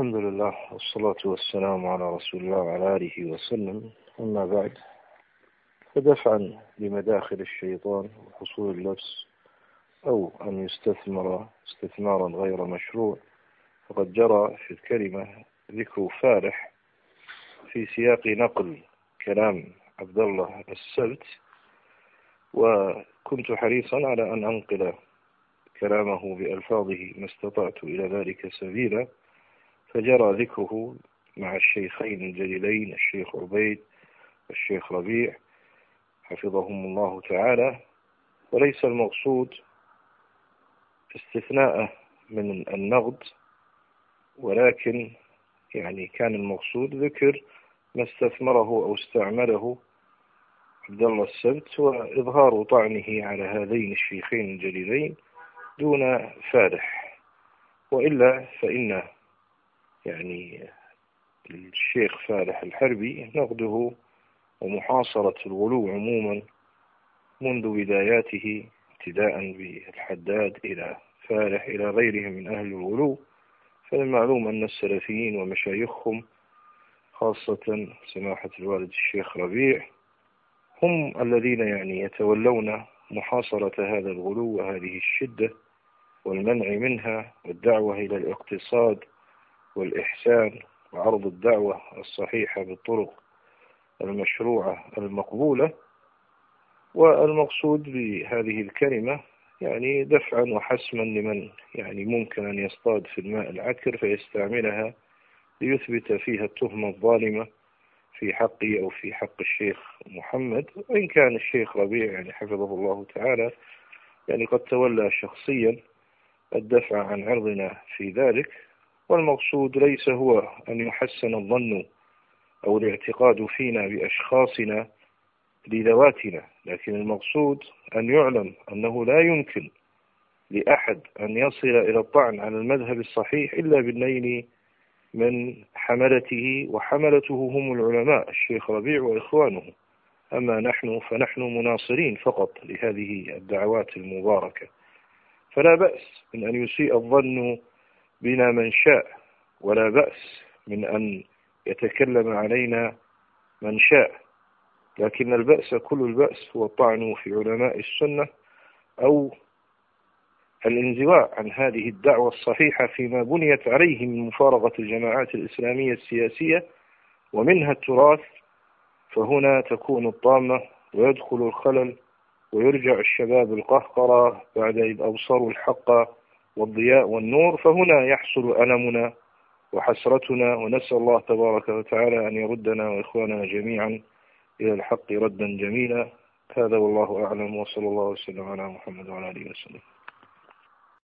الحمد لله والصلاة والسلام على رسول الله وعلى آله وسلم. أما بعد فدفعا لمداخل الشيطان وحصول اللبس أو أن يستثمر استثمارا غير مشروع فقد جرى في الكلمة ذكر فارح في سياق نقل كلام عبد الله السبت وكنت حريصا على أن أنقل كلامه بألفاظه ما استطعت إلى ذلك سبيلا. فجرى ذكره مع الشيخين الجليلين الشيخ عبيد والشيخ ربيع. حفظهم الله تعالى. وليس المقصود استثناءه من النغد ولكن يعني كان المقصود ذكر ما استثمره أو استعمله عبد الله السبت وإظهار طعنه على هذين الشيخين الجليلين دون فارح وإلا فإن يعني الشيخ فالح الحربي نقده ومحاصرة الغلو عموما منذ بداياته ابتداء بالحداد إلى فالح إلى غيرهم من أهل الغلو فالمعلوم أن السلفيين ومشايخهم خاصة سماحة الوالد الشيخ ربيع هم الذين يعني يتولون محاصرة هذا الغلو وهذه الشدة والمنع منها والدعوة إلى الاقتصاد والإحسان وعرض الدعوة الصحيحة بالطرق المشروعة المقبولة والمقصود بهذه الكلمة يعني دفعا وحسما لمن يعني ممكن أن يصطاد في الماء العكر فيستعملها ليثبت فيها التهمة الظالمة في حقي أو في حق الشيخ محمد وإن كان الشيخ ربيع يعني حفظه الله تعالى يعني قد تولى شخصيا الدفع عن عرضنا في ذلك. والمقصود ليس هو أن يحسن الظن أو الاعتقاد فينا بأشخاصنا لذواتنا لكن المقصود أن يعلم أنه لا يمكن لأحد أن يصل إلى الطعن على المذهب الصحيح إلا بالنيل من حملته وحملته هم العلماء الشيخ ربيع وإخوانه. أما نحن فنحن مناصرين فقط لهذه الدعوات المباركة. فلا بأس من أن يسيء الظن بنا من شاء ولا بأس من أن يتكلم علينا من شاء. لكن البأس كل البأس هو الطعن في علماء السنة أو الانزواء عن هذه الدعوة الصحيحة فيما بنيت عليه من مفارقة الجماعات الإسلامية السياسية ومنها التراث. فهنا تكون الطامة ويدخل الخلل ويرجع الشباب القهقرة بعد إذ أبصروا الحق والضياء والنور فهنا يحصل ألمنا وحسرتنا ونسأل الله تبارك وتعالى أن يردنا وإخواننا جميعا إلى الحق ردا جميلا. هذا والله أعلم وصلى الله وسلم على محمد وعلى آله وسلم.